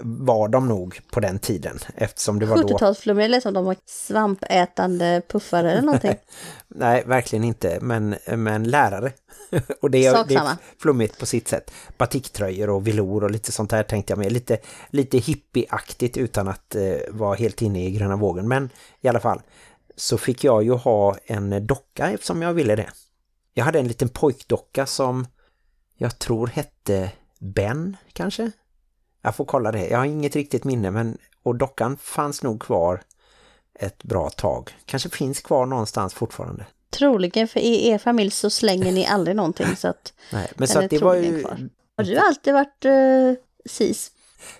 var de nog på den tiden. Eftersom det var då... 70-talsflummor, eller som de var svampätande puffare eller någonting. Nej, verkligen inte. Men, men lärare. och det är, det är flummigt på sitt sätt. Batiktröjor och velour och lite sånt här tänkte jag med. Lite, lite hippieaktigt utan att eh, vara helt inne i gröna vågen. Men i alla fall så fick jag ju ha en docka eftersom jag ville det. Jag hade en liten pojkdocka som jag tror hette Ben kanske. Jag får kolla det. Jag har inget riktigt minne men och dockan fanns nog kvar ett bra tag. Kanske finns kvar någonstans fortfarande. Troligen, för i er familj så slänger ni aldrig någonting. Så att Nej, men så att det var ju... kvar. har du alltid varit uh, cis?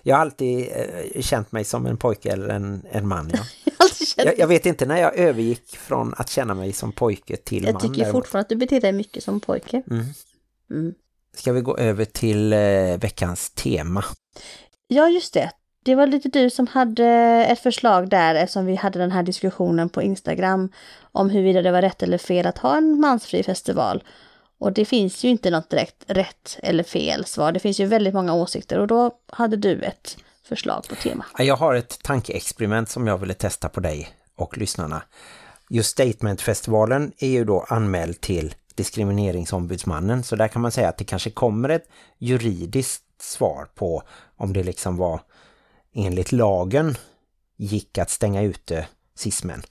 Jag har alltid eh, känt mig som en pojke eller en, en man. Ja. Jag Jag, jag vet inte när jag övergick från att känna mig som pojke till Jag man. tycker däremot. fortfarande att du beter dig mycket som pojke. Mm. Mm. Ska vi gå över till eh, veckans tema? Ja, just det. Det var lite du som hade ett förslag där eftersom vi hade den här diskussionen på Instagram om huruvida det var rätt eller fel att ha en mansfri festival. Och det finns ju inte något direkt rätt eller fel svar. Det finns ju väldigt många åsikter och då hade du ett förslag på tema. Jag har ett tankeexperiment som jag ville testa på dig och lyssnarna. Just Statementfestivalen är ju då anmäld till diskrimineringsombudsmannen så där kan man säga att det kanske kommer ett juridiskt svar på om det liksom var enligt lagen gick att stänga ute cismen.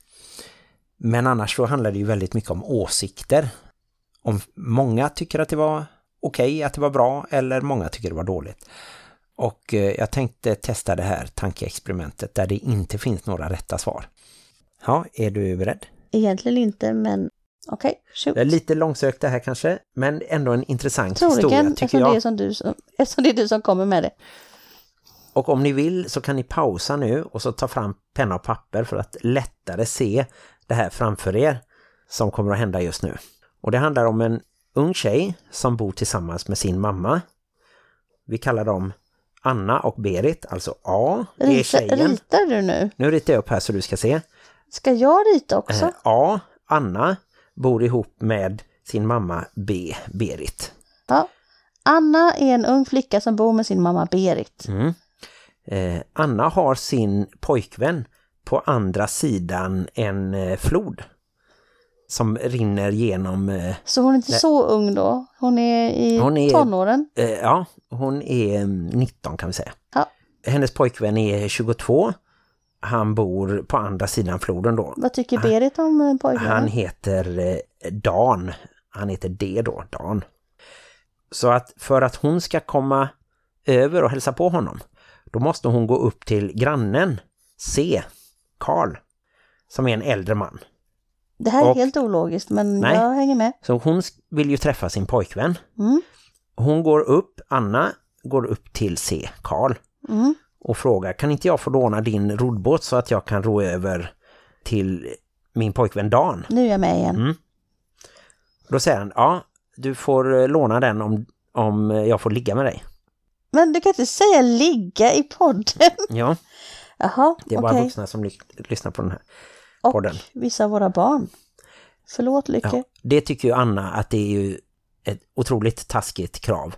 Men annars så handlar det ju väldigt mycket om åsikter. Om många tycker att det var okej, okay, att det var bra eller många tycker det var dåligt. Och eh, jag tänkte testa det här tankeexperimentet där det inte finns några rätta svar. Ja, är du beredd? Egentligen inte, men okej, okay, Det är lite långsökt det här kanske, men ändå en intressant Troligen, historia tycker jag. Det är som du, som, eftersom det är du som kommer med det. Och om ni vill så kan ni pausa nu och så ta fram penna och papper för att lättare se det här framför er som kommer att hända just nu. Och det handlar om en ung tjej som bor tillsammans med sin mamma. Vi kallar dem Anna och Berit, alltså A är tjejen. Ritar du nu? Nu ritar jag upp här så du ska se. Ska jag rita också? Eh, A, Anna, bor ihop med sin mamma B, Berit. Ja. Anna är en ung flicka som bor med sin mamma Berit. Mm. Eh, Anna har sin pojkvän på andra sidan en eh, flod som rinner genom... Eh, så hon är inte så ung då? Hon är i hon är, tonåren? Eh, ja, hon är 19 kan vi säga. Ja. Hennes pojkvän är 22. Han bor på andra sidan floden då. Vad tycker Berit om eh, pojkvännen? Han heter eh, Dan. Han heter D då, Dan. Så att för att hon ska komma över och hälsa på honom då måste hon gå upp till grannen C, Karl, som är en äldre man. Det här är och, helt ologiskt men nej, jag hänger med. Så hon vill ju träffa sin pojkvän. Mm. Hon går upp, Anna går upp till C, Karl. Mm. Och frågar, kan inte jag få låna din roddbåt så att jag kan ro över till min pojkvän Dan? Nu är jag med igen. Mm. Då säger han, ja, du får låna den om, om jag får ligga med dig. Men du kan inte säga ligga i podden. Ja. Jaha, Det är bara okay. vuxna som lyssnar på den här och podden. vissa av våra barn. Förlåt, Lycke. Ja, det tycker ju Anna att det är ju ett otroligt taskigt krav.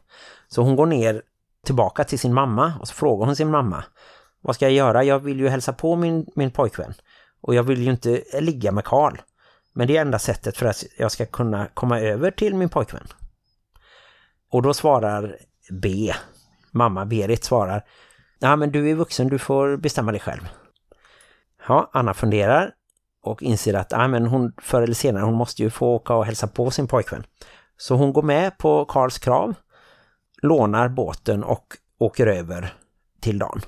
Så hon går ner tillbaka till sin mamma och så frågar hon sin mamma. Vad ska jag göra? Jag vill ju hälsa på min, min pojkvän. Och jag vill ju inte ligga med Karl. Men det är enda sättet för att jag ska kunna komma över till min pojkvän. Och då svarar B. Mamma Berit svarar. Ja men du är vuxen, du får bestämma dig själv. Ja, Anna funderar och inser att ah, men hon förr eller senare hon måste ju få åka och hälsa på sin pojkvän. Så hon går med på Karls krav, lånar båten och åker över till Dan.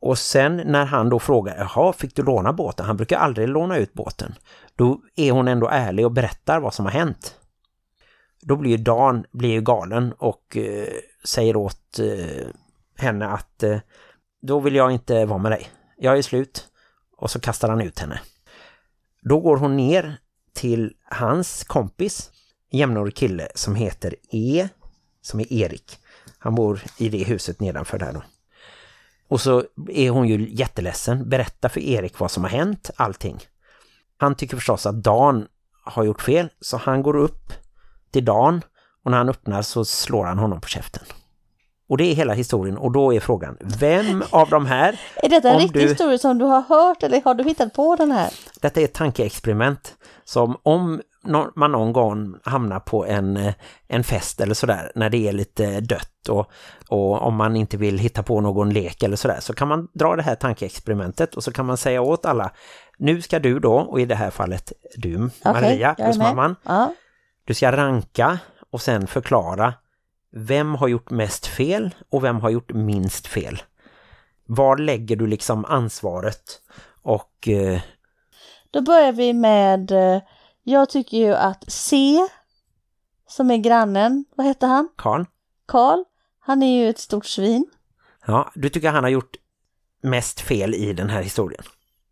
Och sen när han då frågar, jaha fick du låna båten? Han brukar aldrig låna ut båten. Då är hon ändå ärlig och berättar vad som har hänt. Då blir ju Dan blir ju galen och eh, säger åt eh, henne att eh, då vill jag inte vara med dig jag är slut. Och så kastar han ut henne. Då går hon ner till hans kompis, jämnårig kille som heter E, som är Erik. Han bor i det huset nedanför där då. Och så är hon ju jätteledsen, berättar för Erik vad som har hänt, allting. Han tycker förstås att Dan har gjort fel, så han går upp till Dan och när han öppnar så slår han honom på käften. Och det är hela historien och då är frågan, vem av de här... Är detta en riktig du, historia som du har hört eller har du hittat på den här? Detta är ett tankeexperiment som om man någon gång hamnar på en, eh, en fest eller sådär när det är lite dött och, och om man inte vill hitta på någon lek eller sådär så kan man dra det här tankeexperimentet och så kan man säga åt alla nu ska du då, och i det här fallet du okay, Maria plus mamman, ja. du ska ranka och sen förklara vem har gjort mest fel och vem har gjort minst fel? Var lägger du liksom ansvaret? Och... Eh... Då börjar vi med, eh, jag tycker ju att C, som är grannen, vad heter han? Karl. Karl, han är ju ett stort svin. Ja, du tycker han har gjort mest fel i den här historien?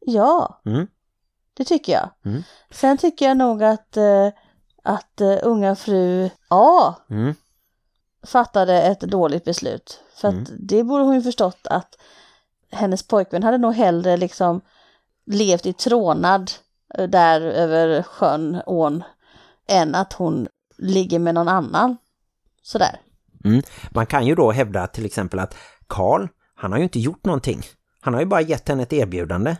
Ja, mm. det tycker jag. Mm. Sen tycker jag nog att, eh, att uh, unga fru A mm fattade ett dåligt beslut. För mm. att det borde hon ju förstått att hennes pojkvän hade nog hellre liksom levt i trånad eh, där över sjön, ån, än att hon ligger med någon annan. Sådär. Mm. Man kan ju då hävda till exempel att Karl, han har ju inte gjort någonting. Han har ju bara gett henne ett erbjudande.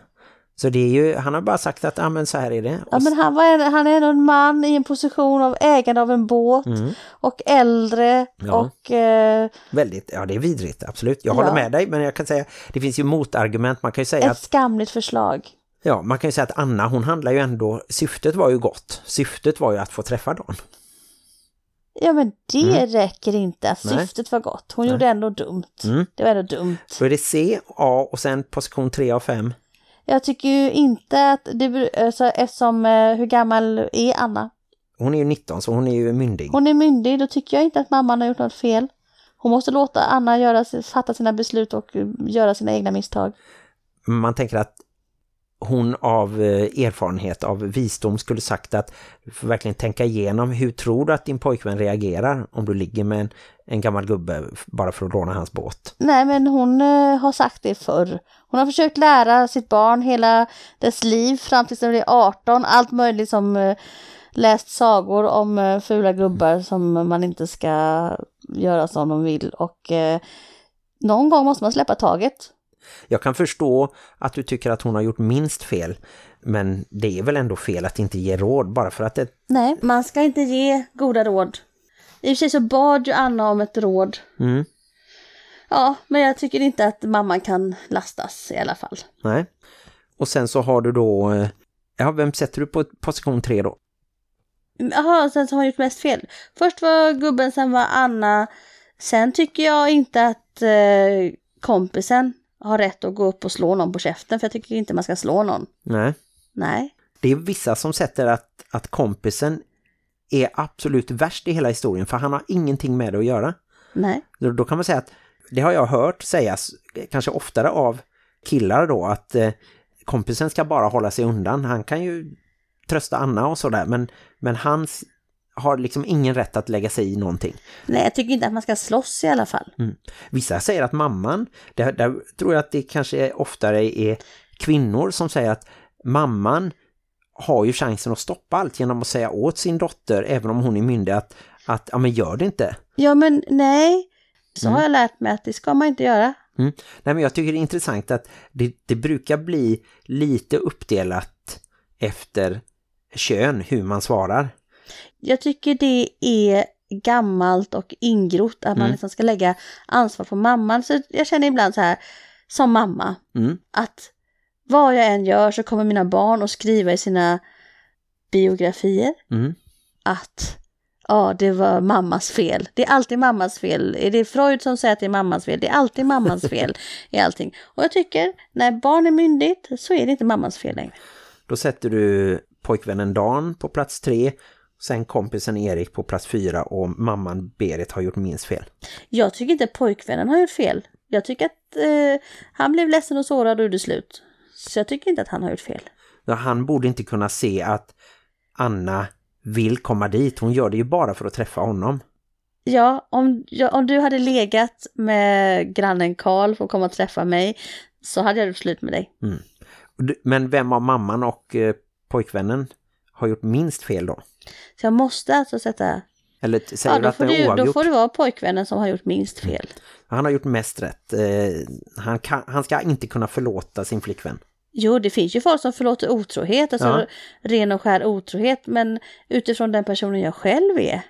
Så det är ju, han har bara sagt att ah, men så här är det. Ja, men han, var en, han är en man i en position av ägande av en båt Mm. och äldre Ja. och eh, Väldigt, ja det är vidrigt, absolut. Jag Ja. håller med dig, men jag kan säga, det finns ju motargument. Man kan ju säga ett att, skamligt förslag. Ja, man kan ju säga att Anna, hon handlar ju ändå, syftet var ju gott. Syftet var ju att få träffa Don. Ja men det räcker inte att Mm. Nej. syftet var gott. Hon gjorde ändå dumt. Mm. Det var ändå dumt. Så är det C, A och sen position 3 av 5. Jag tycker ju inte att det alltså, eftersom eh, hur gammal är Anna? Hon är ju 19 så hon är ju myndig. Hon är myndig, då tycker jag inte att mamman har gjort något fel. Hon måste låta Anna göra, fatta sina beslut och eh, göra sina egna misstag. Man tänker att hon av eh, erfarenhet, av visdom skulle sagt att du får verkligen tänka igenom hur tror du att din pojkvän reagerar om du ligger med en, en gammal gubbe bara för att råna hans båt. Nej men hon eh, har sagt det förr. Hon har försökt lära sitt barn hela dess liv fram tills den blir 18. Allt möjligt som eh, läst sagor om fula gubbar som man inte ska göra som de vill. Och eh, någon gång måste man släppa taget. Jag kan förstå att du tycker att hon har gjort minst fel, men det är väl ändå fel att inte ge råd bara för att det... Nej, man ska inte ge goda råd. I och för sig så bad ju Anna om ett råd. Mm, Ja, men jag tycker inte att mamman kan lastas i alla fall. nej. Och sen så har du då... eh, Ja, vem sätter du på position 3 då? Jaha, sen så har hon gjort mest fel. Först var gubben, sen var Anna. Sen tycker jag inte att eh, kompisen har rätt att gå upp och slå någon på käften. För jag tycker inte man ska slå någon. Nej. Nej. Det är vissa som sätter att, att kompisen är absolut värst i hela historien för han har ingenting med det att göra. Nej. Då, då kan man säga att det har jag hört sägas kanske oftare av killar då att eh, kompisen ska bara hålla sig undan. Han kan ju trösta Anna och sådär men, men han s- har liksom ingen rätt att lägga sig i någonting. Nej, jag tycker inte att man ska slåss i alla fall. Vissa säger att mamman, där, där tror jag att det kanske oftare är kvinnor som säger att mamman har ju chansen att stoppa allt genom att säga åt sin dotter, även om hon är myndig, att, att ja men gör det inte. Ja, men nej. Så har jag lärt mig att det ska man inte göra. Mm. Nej men jag tycker det är intressant att det, det brukar bli lite uppdelat efter kön hur man svarar. Jag tycker det är gammalt och ingrott att man Mm. liksom ska lägga ansvar på mamman. Så jag känner ibland så här, som mamma, Mm. att vad jag än gör så kommer mina barn att skriva i sina biografier Mm. att ja, det var mammas fel. Det är alltid mammas fel. Är det Freud som säger att det är mammas fel? Det är alltid mammas fel i allting. Och jag tycker, när barn är myndigt så är det inte mammas fel längre. Då sätter du pojkvännen Dan på plats tre, sen kompisen Erik på plats fyra och mamman Berit har gjort minst fel. Jag tycker inte pojkvännen har gjort fel. Jag tycker att eh, han blev ledsen och sårad och gjorde slut. Så jag tycker inte att han har gjort fel. Ja, Han borde inte kunna se att Anna vill komma dit. Hon gör det ju bara för att träffa honom. Ja, om, ja, om du hade legat med grannen Karl för att komma och träffa mig så hade jag gjort slut med dig. Du- Men vem av mamman och eh, pojkvännen har gjort minst fel då? Så jag måste alltså sätta... Eller säger Ja, du då att får, det är det, då oavgjort? får det vara pojkvännen som har gjort minst fel. Han har gjort mest rätt. Eh, han, kan, han ska inte kunna förlåta sin flickvän. Jo, det finns ju folk som förlåter otrohet, alltså Ja. ren och skär otrohet, men utifrån den personen jag själv är.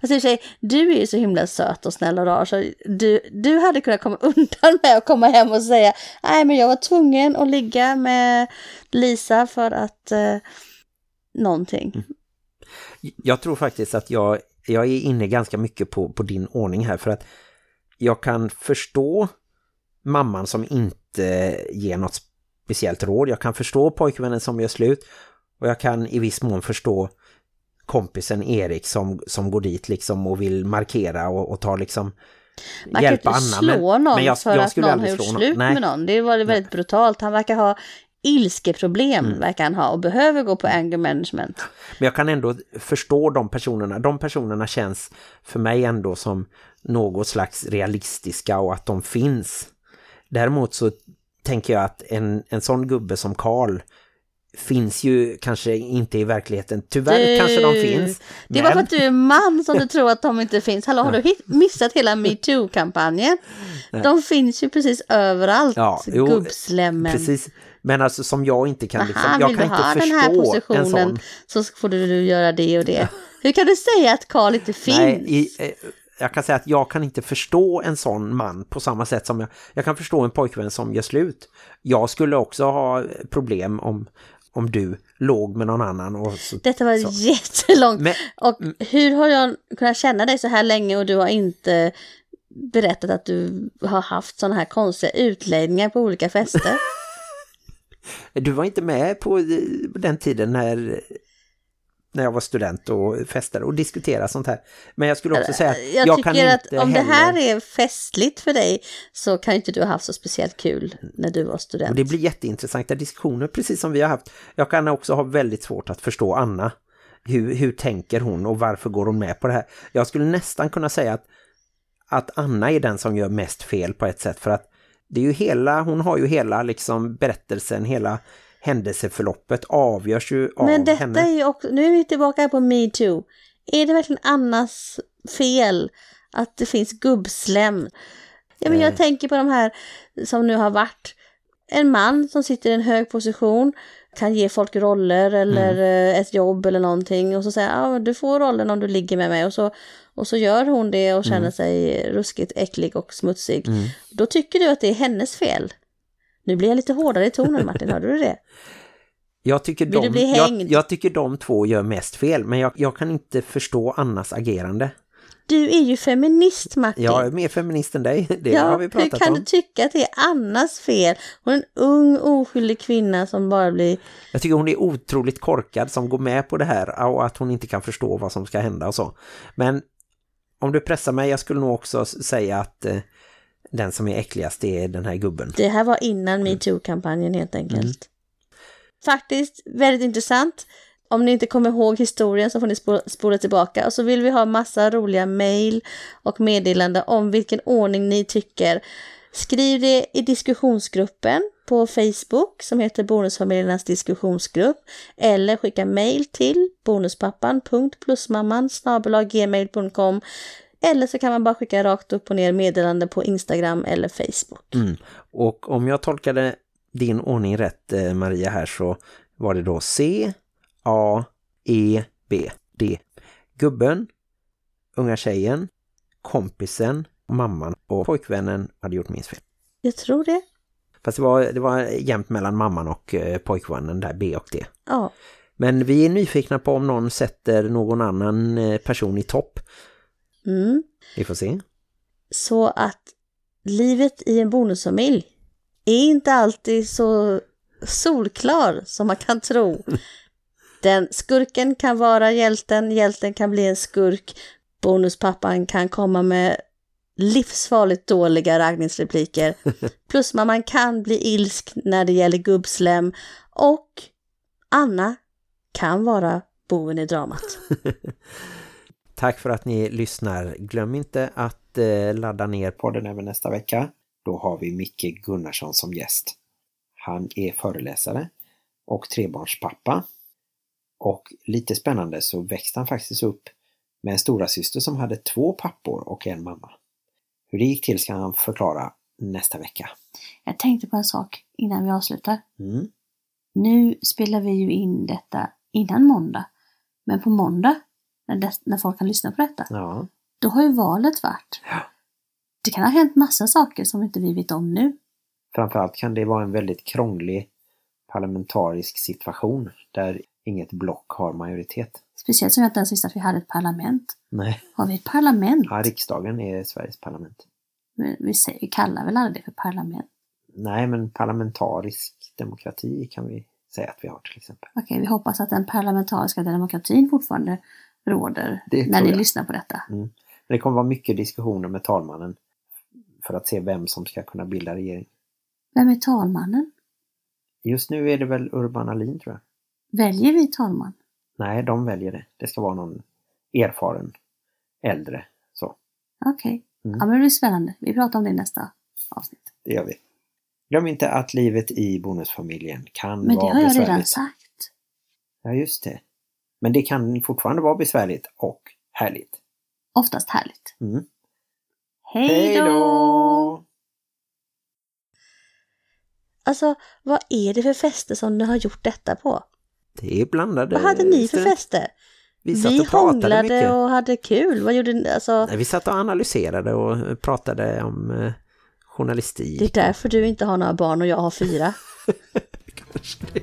Alltså i sig, du är ju så himla söt och snäll och rar, så du, du hade kunnat komma undan med att komma hem och säga nej men jag var tvungen att ligga med Lisa för att eh, någonting. Mm. Jag tror faktiskt att jag, jag är inne ganska mycket på, på din ordning här för att jag kan förstå mamman som inte ger något speciellt råd. Jag kan förstå pojkvännen som gör slut och jag kan i viss mån förstå kompisen Erik som, som går dit liksom och vill markera och, och ta liksom Man hjälpa kan inte slå någon för att skulle någon har gjort slut Nej. med någon. Det var väldigt brutalt. Han verkar ha ilskeproblem, Mm. verkar han ha, och behöver gå på anger management. Men jag kan ändå förstå de personerna. De personerna känns för mig ändå som något slags realistiska och att de finns. Däremot så tänker jag att en, en sån gubbe som Karl finns ju kanske inte i verkligheten. Tyvärr Du, kanske de finns. Det är men- bara för att du är man som du tror att de inte finns. Hallå, har du missat hela MeToo-kampanjen? De finns ju precis överallt, Ja, jo, gubbslämmen. Precis. Men alltså som jag inte kan liksom, Aha, jag vill kan inte ha den här förstå en sån. så får du göra det och det. Hur kan du säga att Karl inte finns? Nej, i, eh, jag kan säga att jag kan inte förstå en sån man på samma sätt som jag, jag kan förstå en pojkvän som gör slut. Jag skulle också ha problem om, om du låg med någon annan. Och så, Detta var så. jättelångt. Men, Och hur har jag kunnat känna dig så här länge och du har inte berättat att du har haft sådana här konstiga utläggningar på olika fester? du var inte med på eh, den tiden när när jag var student och festade och diskuterade sånt här. Men jag skulle också säga att jag, jag, tycker kan att inte om heller... det här är festligt för dig så kan inte du ha haft så speciellt kul när du var student. Och det blir jätteintressanta diskussioner precis som vi har haft. Jag kan också ha väldigt svårt att förstå Anna. Hur, hur tänker hon och varför går hon med på det här? Jag skulle nästan kunna säga att, att Anna är den som gör mest fel på ett sätt för att det är ju hela, hon har ju hela liksom berättelsen, hela händelseförloppet avgörs ju av Men detta henne. är ju också, nu är vi tillbaka på Me Too. Är det verkligen Annas fel att det finns gubbslem? Ja, men jag Eh. tänker på de här som nu har varit. En man som sitter i en hög position kan ge folk roller eller Mm. eh, ett jobb eller någonting och så säger ja, du får rollen om du ligger med mig och så, och så gör hon det och känner Mm. sig ruskigt äcklig och smutsig. Då tycker du att det är hennes fel. Nu blir jag lite hårdare i tonen Martin, hörde du det? Jag tycker, Vill de, jag, jag tycker de två gör mest fel men jag, jag kan inte förstå Annas agerande. Du är ju feminist Martin. Jag är mer feminist än dig, det har vi hur pratat kan om. du tycka att det är Annas fel? Hon är en ung oskyldig kvinna som bara blir... Jag tycker hon är otroligt korkad som går med på det här och att hon inte kan förstå vad som ska hända och så. Men om du pressar mig, jag skulle nog också säga att eh, den som är äckligast är den här gubben. Det här var innan Mm. MeToo-kampanjen helt enkelt. Faktiskt väldigt intressant. Om ni inte kommer ihåg historien så får ni spo- spola tillbaka. Och så vill vi ha massa roliga mejl och meddelande om vilken ordning ni tycker. Skriv det i diskussionsgruppen på Facebook som heter Bonusfamiljernas diskussionsgrupp. Eller skicka mejl till bonuspappan.plusmamman gmail.com Eller så kan man bara skicka rakt upp och ner meddelande på Instagram eller Facebook. Mm. Och om jag tolkade din ordning rätt eh, Maria här så var det då C, A, E, B, D. Gubben, unga tjejen, kompisen, mamman och pojkvännen hade gjort minst fel. Jag tror det. Fast det var, det var jämnt mellan mamman och eh, pojkvännen där B och D. Ja. Men vi är nyfikna på om någon sätter någon annan eh, person i topp. Mm. Vi får se. Så att livet i en bonusfamilj är inte alltid så solklar som man kan tro. Den skurken kan vara hjälten, hjälten kan bli en skurk, bonuspappan kan komma med livsfarligt dåliga raggningsrepliker, plus man kan bli ilsk när det gäller gubbslem och Anna kan vara boven i dramat. Tack för att ni lyssnar. Glöm inte att eh, ladda ner podden även nästa vecka. Då har vi Micke Gunnarsson som gäst. Han är föreläsare och trebarnspappa. Och lite spännande så växte han faktiskt upp med en stora syster som hade två pappor och en mamma. Hur det gick till ska han förklara nästa vecka. Jag tänkte på en sak innan vi avslutar. Mm. Nu spelar vi ju in detta innan måndag. Men på måndag, när, det, när folk kan lyssna på detta, Ja. då har ju valet varit. Ja. Det kan ha hänt massa saker som inte vi vet om nu. Framförallt kan det vara en väldigt krånglig parlamentarisk situation där inget block har majoritet. Speciellt som jag inte ens visste att vi hade ett parlament. Nej, Har vi ett parlament? ja, riksdagen är Sveriges parlament. Vi, vi, säger, vi kallar väl aldrig det för parlament? Nej, men parlamentarisk demokrati kan vi säga att vi har till exempel. Okej, vi hoppas att den parlamentariska demokratin fortfarande råder Det när ni jag. lyssnar på detta. Men det kommer vara mycket diskussioner med talmannen för att se vem som ska kunna bilda regering. Vem är talmannen? Just nu är det väl Urban Ahlin tror jag. Väljer vi talman? Nej, de väljer det. Det ska vara någon erfaren äldre. Så, Okej. Mm. Ja, men det blir spännande. Vi pratar om det i nästa avsnitt. det gör vi. Glöm inte att livet i bonusfamiljen kan Men det vara har jag besvärligt. redan sagt. Ja, just det. Men det kan fortfarande vara besvärligt och härligt. Oftast härligt. Mm. Hej då! Alltså, vad är det för fester som ni har gjort detta på? Det är blandade... Vad hade ni för fester? Vi Vi och pratade hånglade mycket. och hade kul. Vad gjorde ni? Alltså, Nej, vi satt och analyserade och pratade om eh, journalistik. det är därför du inte har några barn och jag har fyra. Kanske det.